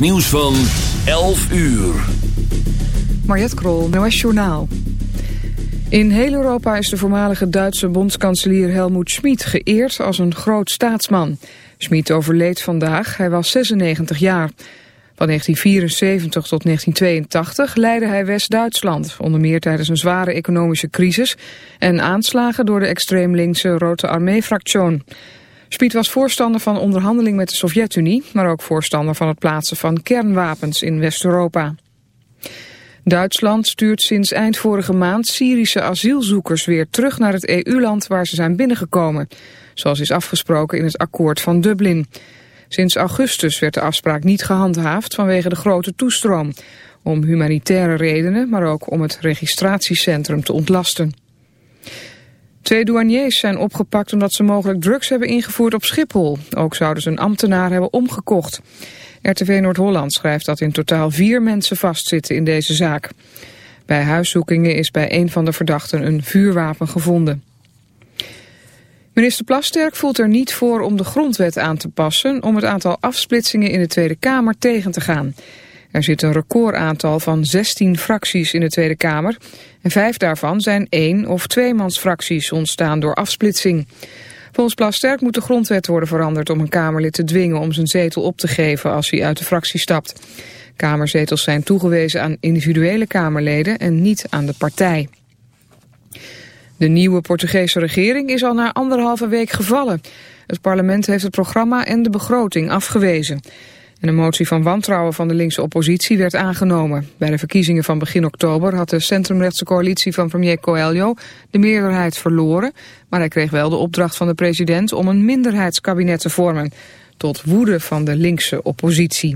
Nieuws van 11 uur. Mariette Krol, NOS Journaal. In heel Europa is de voormalige Duitse bondskanselier Helmoet Schmid geëerd als een groot staatsman. Schmid overleed vandaag, hij was 96 jaar. Van 1974 tot 1982 leidde hij West-Duitsland, onder meer tijdens een zware economische crisis en aanslagen door de extreem linkse Rote Armee-fractie. Spiet was voorstander van onderhandeling met de Sovjet-Unie, maar ook voorstander van het plaatsen van kernwapens in West-Europa. Duitsland stuurt sinds eind vorige maand Syrische asielzoekers weer terug naar het EU-land waar ze zijn binnengekomen, zoals is afgesproken in het akkoord van Dublin. Sinds augustus werd de afspraak niet gehandhaafd vanwege de grote toestroom, om humanitaire redenen, maar ook om het registratiecentrum te ontlasten. Twee douaniers zijn opgepakt omdat ze mogelijk drugs hebben ingevoerd op Schiphol. Ook zouden ze een ambtenaar hebben omgekocht. RTV Noord-Holland schrijft dat in totaal vier mensen vastzitten in deze zaak. Bij huiszoekingen is bij een van de verdachten een vuurwapen gevonden. Minister Plasterk voelt er niet voor om de grondwet aan te passen... om het aantal afsplitsingen in de Tweede Kamer tegen te gaan. Er zit een recordaantal van 16 fracties in de Tweede Kamer... en vijf daarvan zijn één- of tweemansfracties ontstaan door afsplitsing. Volgens Plasterk moet de grondwet worden veranderd om een Kamerlid te dwingen... om zijn zetel op te geven als hij uit de fractie stapt. Kamerzetels zijn toegewezen aan individuele Kamerleden en niet aan de partij. De nieuwe Portugese regering is al na anderhalve week gevallen. Het parlement heeft het programma en de begroting afgewezen. En een motie van wantrouwen van de linkse oppositie werd aangenomen. Bij de verkiezingen van begin oktober had de centrumrechtse coalitie van premier Coelho de meerderheid verloren. Maar hij kreeg wel de opdracht van de president om een minderheidskabinet te vormen. Tot woede van de linkse oppositie.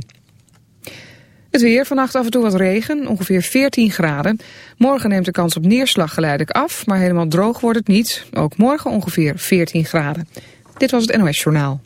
Het weer, vannacht af en toe wat regen, ongeveer 14 graden. Morgen neemt de kans op neerslag geleidelijk af, maar helemaal droog wordt het niet. Ook morgen ongeveer 14 graden. Dit was het NOS Journaal.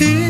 He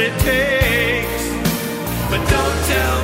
what it takes. But don't tell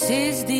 This is the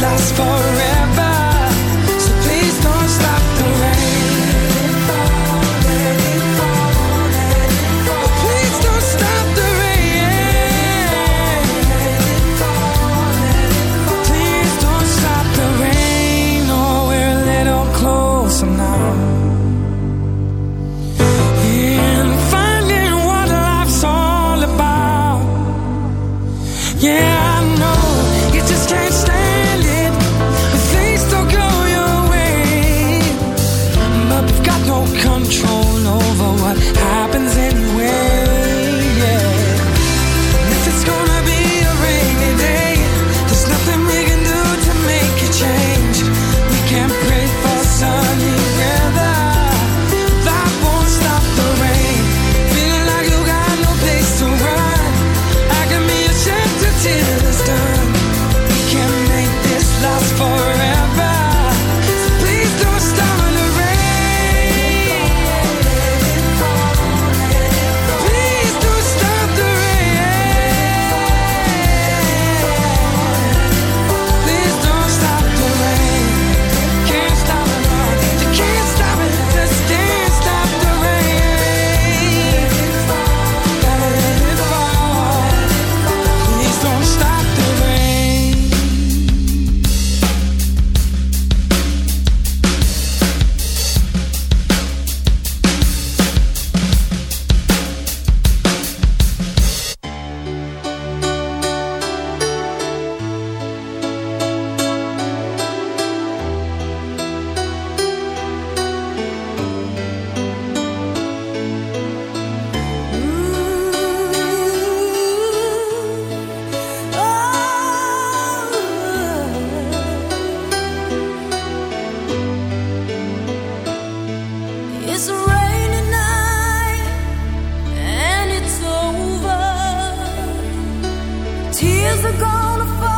Last forever. days are gonna fall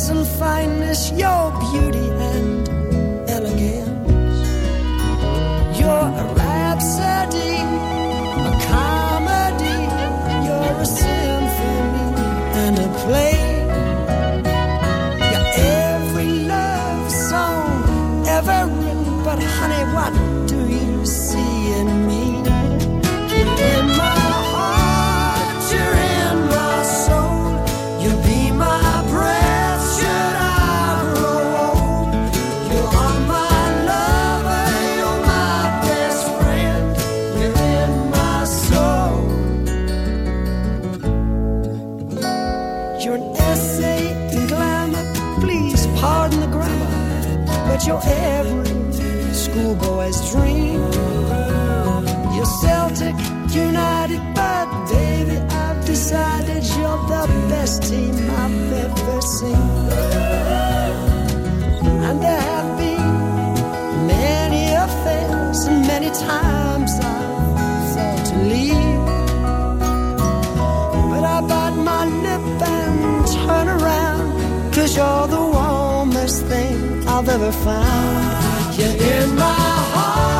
peace and fineness, yo. dancing, and there have been many affairs, and many times I thought to leave, but I bite my lip and turn around, cause you're the warmest thing I've ever found. You're in my heart.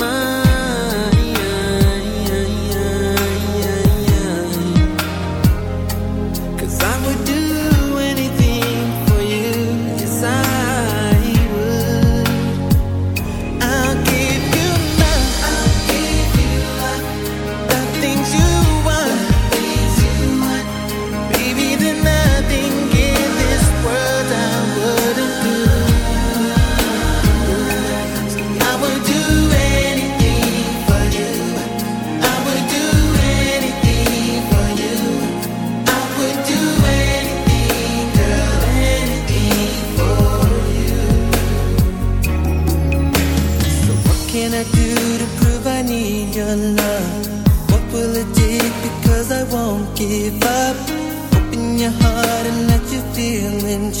feeling